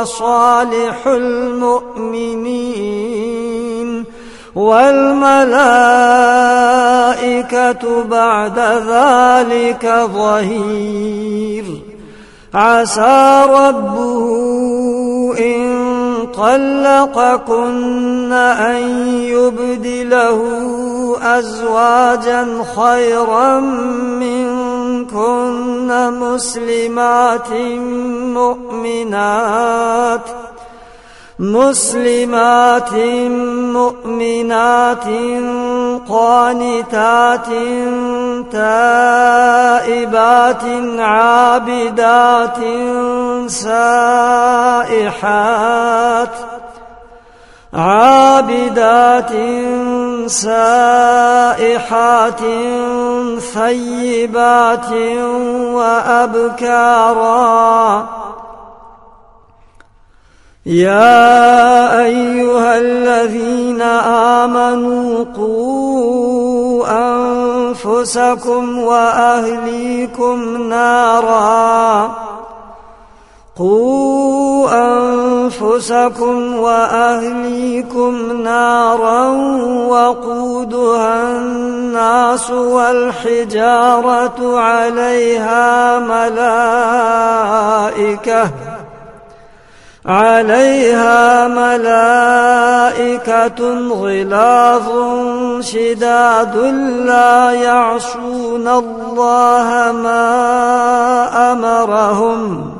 وصالح المؤمنين والملائكة بعد ذلك ظهير. عسى ربه إن طلقكن أن يبدله أزواجا خيرا منكن مسلمات مؤمنات مسلمات مؤمنات قانتات تائبات عابدات سائحات عابدات سائحات ثيبات وأبكارا. يا أيها الذين آمنوا قوا أنفسكم وأهليكم نارا. قوا أنفسكم وأهليكم نارا وقودها الناس والحجارة عليها ملائكة عليها ملائكة غلاظ شداد لا يعصون الله ما أمرهم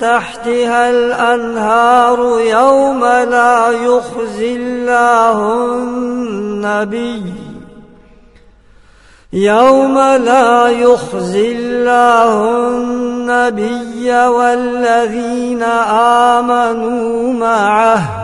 تحتها الأنهار يوم لا يخزي الله النبي. يوم لا يخزي الله النبي والذين آمنوا معه.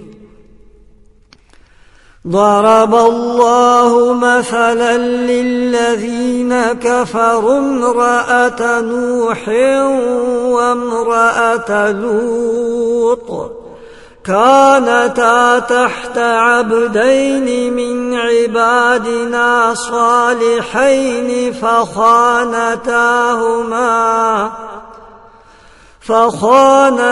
ضرب الله مثلا للذين كفروا امرأة نوح وامرأة لوط. كانتا تحت عبدين من عبادنا صالحين فخانتاهما فخانتاهما